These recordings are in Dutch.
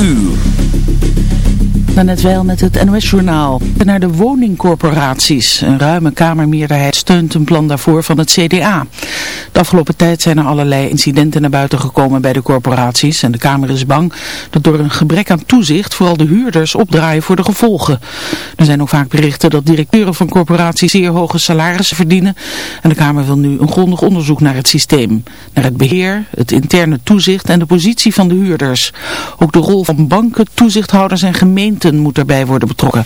uur. Net wel met het NOS-journaal. Naar de woningcorporaties. Een ruime kamermeerderheid steunt een plan daarvoor van het CDA. De afgelopen tijd zijn er allerlei incidenten naar buiten gekomen bij de corporaties. En de Kamer is bang dat door een gebrek aan toezicht vooral de huurders opdraaien voor de gevolgen. Er zijn ook vaak berichten dat directeuren van corporaties zeer hoge salarissen verdienen. En de Kamer wil nu een grondig onderzoek naar het systeem. Naar het beheer, het interne toezicht en de positie van de huurders. Ook de rol van banken, toezichthouders en gemeenten moet daarbij worden betrokken.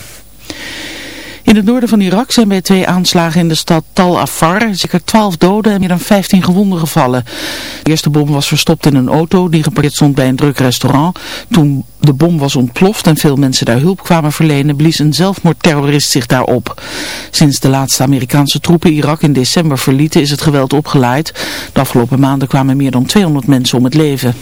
In het noorden van Irak zijn bij twee aanslagen in de stad Tal Afar zeker 12 doden en meer dan 15 gewonden gevallen. De eerste bom was verstopt in een auto die geparkeerd stond bij een druk restaurant. Toen de bom was ontploft en veel mensen daar hulp kwamen verlenen, blies een zelfmoordterrorist zich daarop. Sinds de laatste Amerikaanse troepen Irak in december verlieten is het geweld opgeleid. De afgelopen maanden kwamen meer dan 200 mensen om het leven.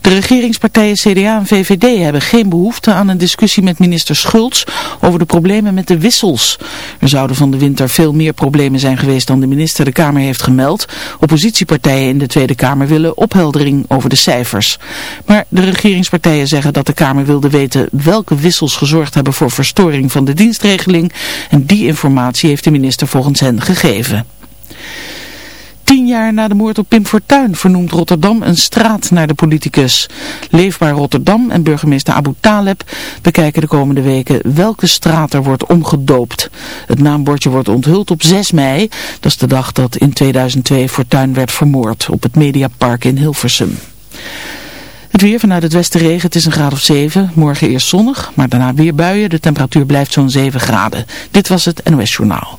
De regeringspartijen CDA en VVD hebben geen behoefte aan een discussie met minister Schultz over de problemen met de wissels. Er zouden van de winter veel meer problemen zijn geweest dan de minister de Kamer heeft gemeld. Oppositiepartijen in de Tweede Kamer willen opheldering over de cijfers. Maar de regeringspartijen zeggen dat de Kamer wilde weten welke wissels gezorgd hebben voor verstoring van de dienstregeling. En die informatie heeft de minister volgens hen gegeven. Tien jaar na de moord op Pim Fortuyn vernoemt Rotterdam een straat naar de politicus. Leefbaar Rotterdam en burgemeester Abu Taleb bekijken de komende weken welke straat er wordt omgedoopt. Het naambordje wordt onthuld op 6 mei. Dat is de dag dat in 2002 Fortuyn werd vermoord op het Mediapark in Hilversum. Het weer vanuit het westen regen, het is een graad of 7. Morgen eerst zonnig, maar daarna weer buien. De temperatuur blijft zo'n 7 graden. Dit was het NOS Journaal.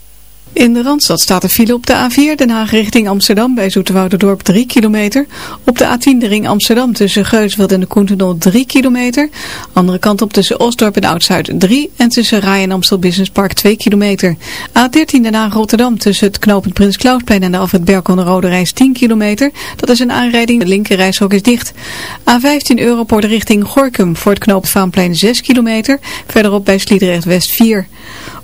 In de Randstad staat er file op de A4 Den Haag richting Amsterdam bij Zoeterwouderdorp 3 kilometer. Op de A10 de ring Amsterdam tussen Geusveld en de Koentenol 3 kilometer. Andere kant op tussen Osdorp en Oudzuid 3 en tussen Rai en Amstel Business Park 2 kilometer. A13 Den Haag Rotterdam tussen het knooppunt Prins Klausplein en de Alfred Berkel de Rode Reis 10 kilometer. Dat is een aanrijding, de linker is dicht. A15 Europort richting Gorkum voor het knooppunt Vaanplein 6 kilometer. Verderop bij Sliedrecht West 4.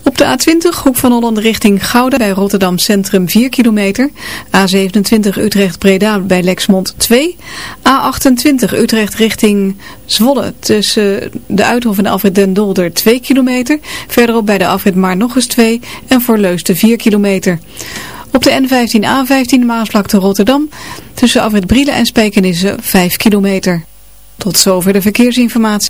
Op de A20 Hoek van Holland richting Gouda bij Rotterdam Centrum 4 kilometer. A27 Utrecht Breda bij Lexmond 2. A28 Utrecht richting Zwolle tussen de Uithof en de Alfred Den Dolder 2 kilometer. Verderop bij de Alfred Maar nog eens 2 en voor Leusden 4 kilometer. Op de N15 A15 Maasvlakte Rotterdam tussen Alfred Brielen en Spijkenisse 5 kilometer. Tot zover de verkeersinformatie.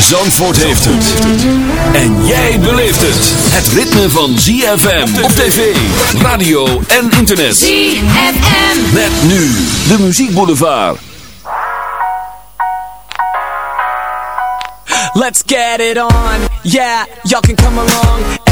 Zandvoort heeft het. En jij beleeft het. Het ritme van ZFM op tv, radio en internet. ZFM. Met nu de muziekboulevard. Let's get it on. Yeah, y'all can come along.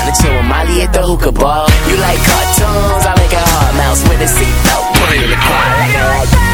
Time to chill with Molly at the hookah bar. You like cartoons? I like a hard mouse with a seatbelt. Put it in the car. Oh,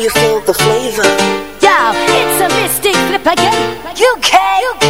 you feel the flavor. Yeah, it's a mystic flip again. UK. UK.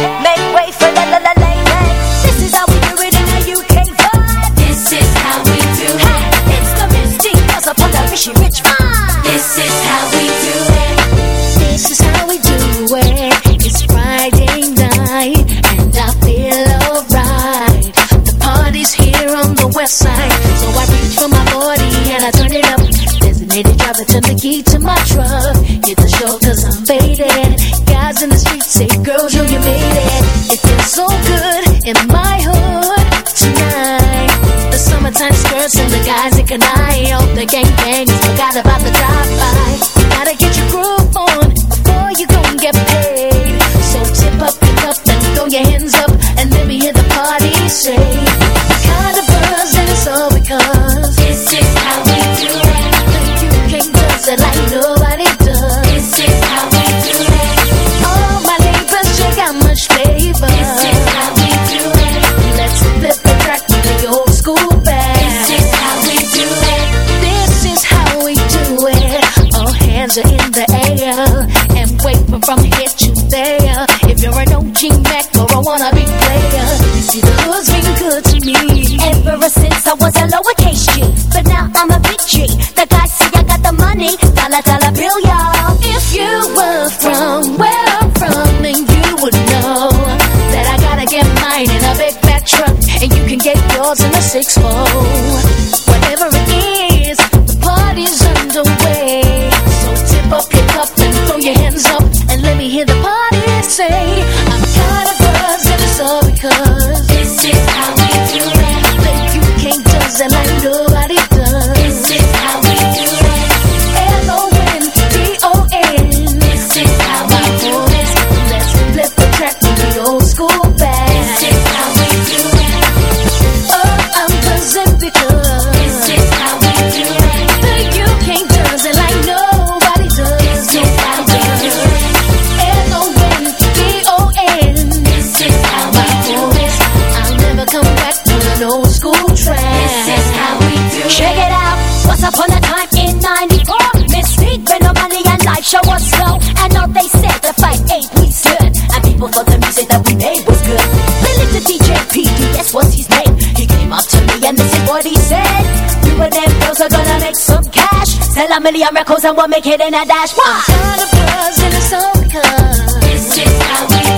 a million records and we'll make it in a dash. What? I'm buzz and the all because it's just how we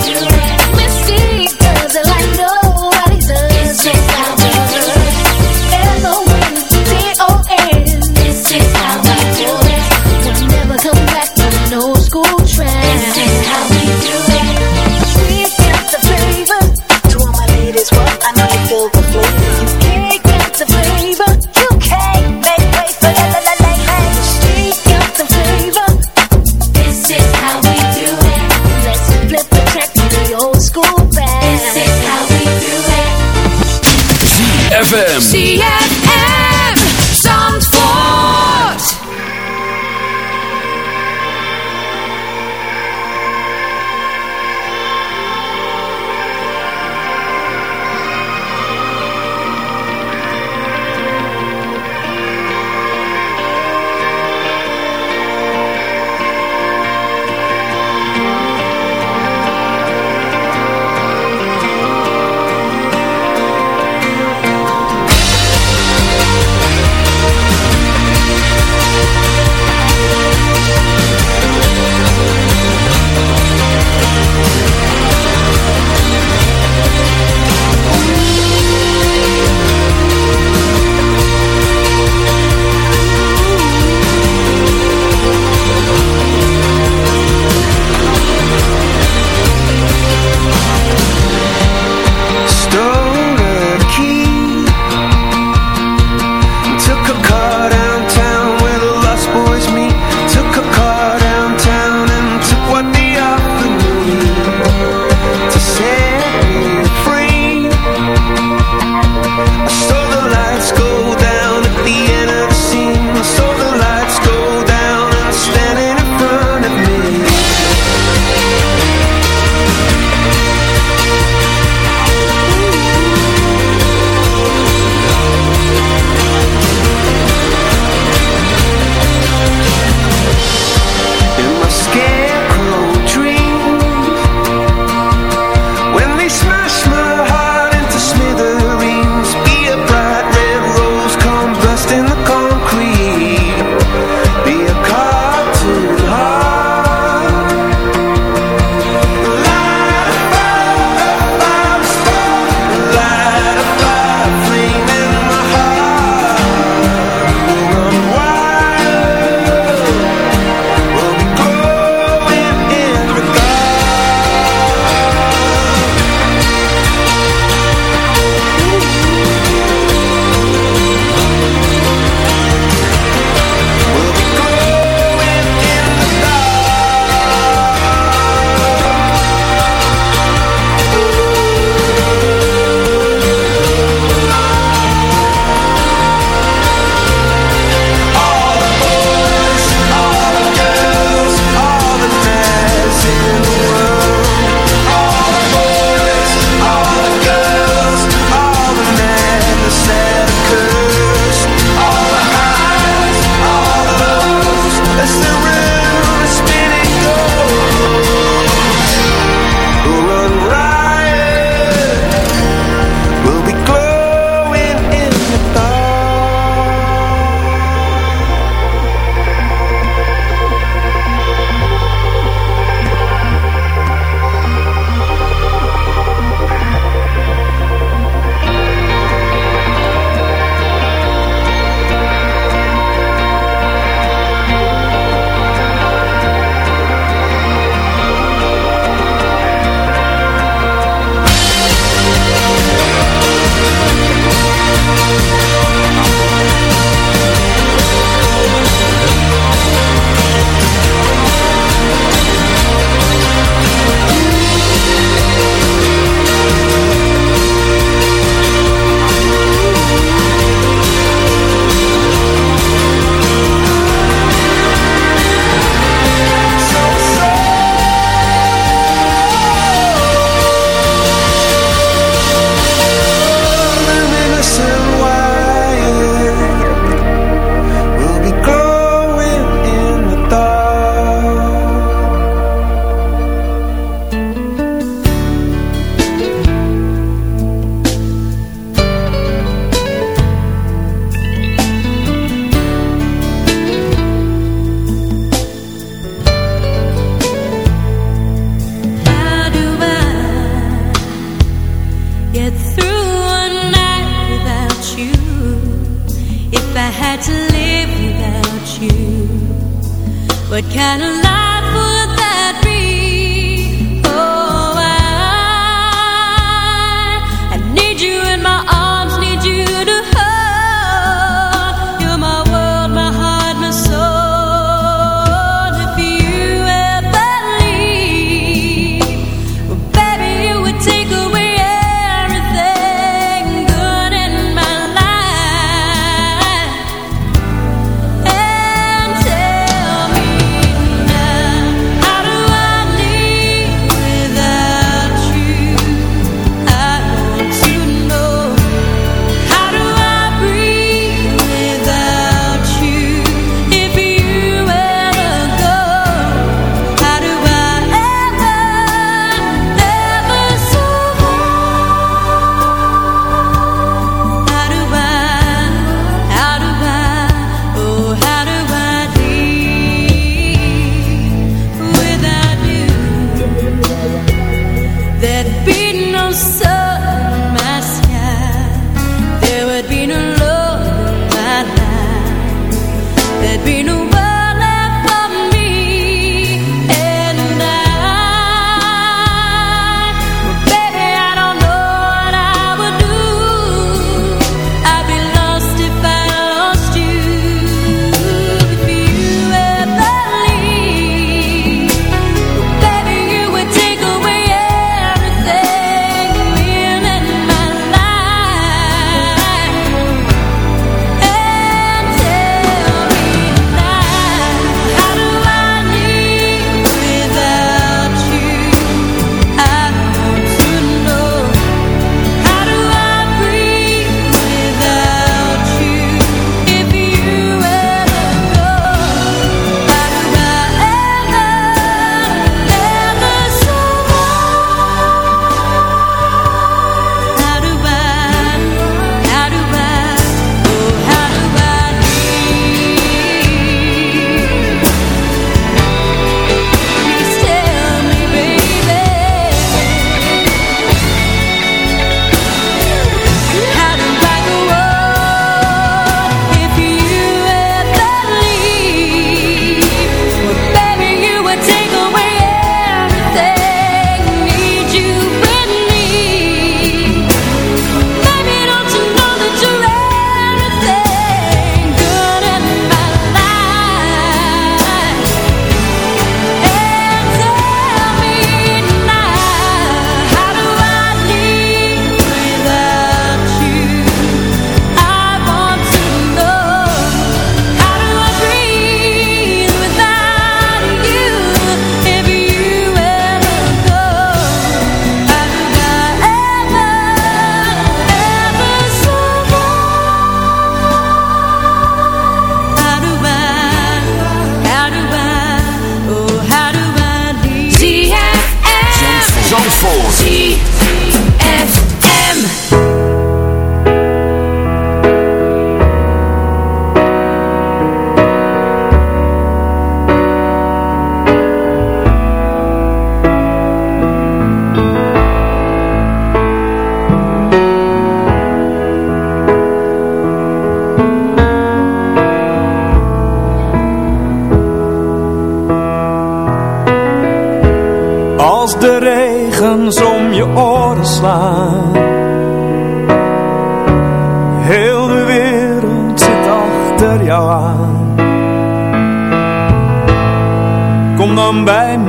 what kind of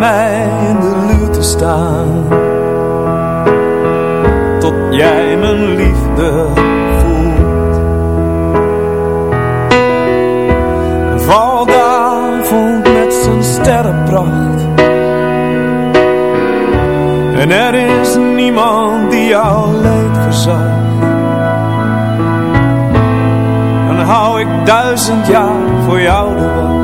mij in de luwte staan. Tot jij mijn liefde voelt. Valt de avond met zijn sterrenpracht. En er is niemand die jouw leed verzacht Dan hou ik duizend jaar voor jou de wacht.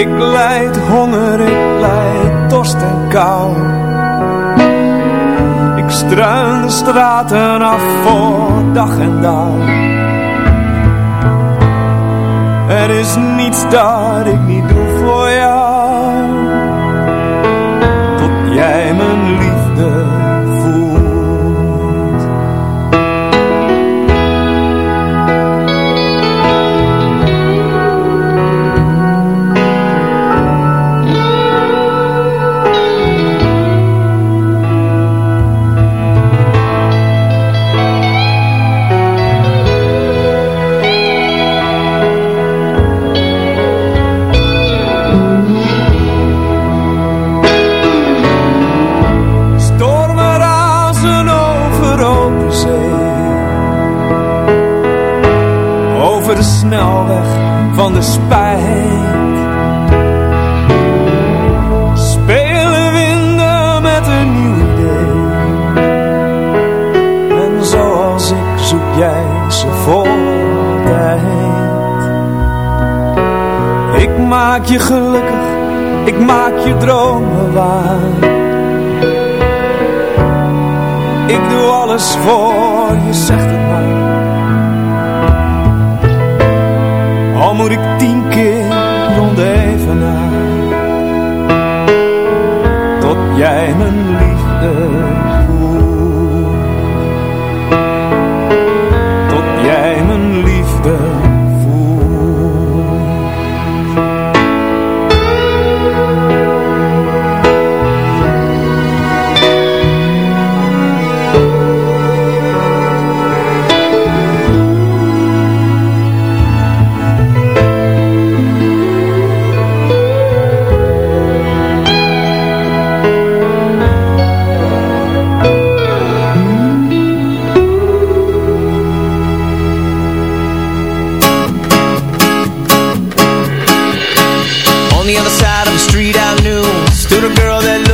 Ik leid honger, ik leid dorst en kou. Ik struin de straten af voor dag en dag. Er is niets dat ik niet doe voor jou. Tot jij mijn liefde je gelukkig, ik maak je dromen waar. Ik doe alles voor je, zegt het maar. Al moet ik tien keer rond tot jij me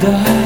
的。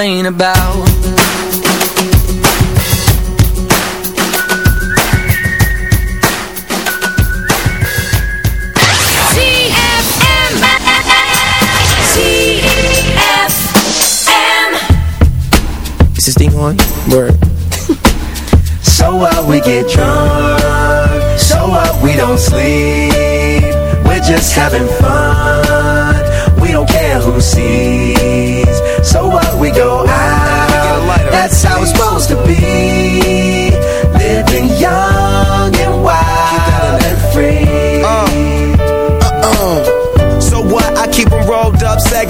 Complain about. Is this thing on? Word. So what we get drunk So what we don't sleep We're just having fun We don't care who sees So what we go out That's how it's supposed to be Living young and wild and free Uh-uh. So what? I keep 'em rolled up, sagging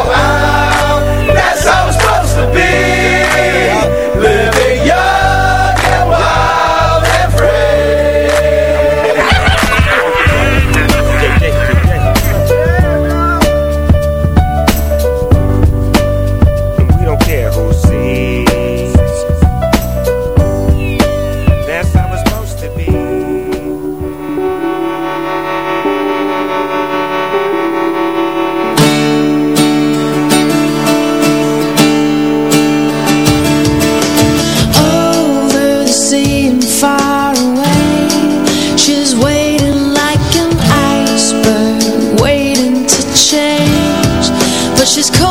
be but she's cold.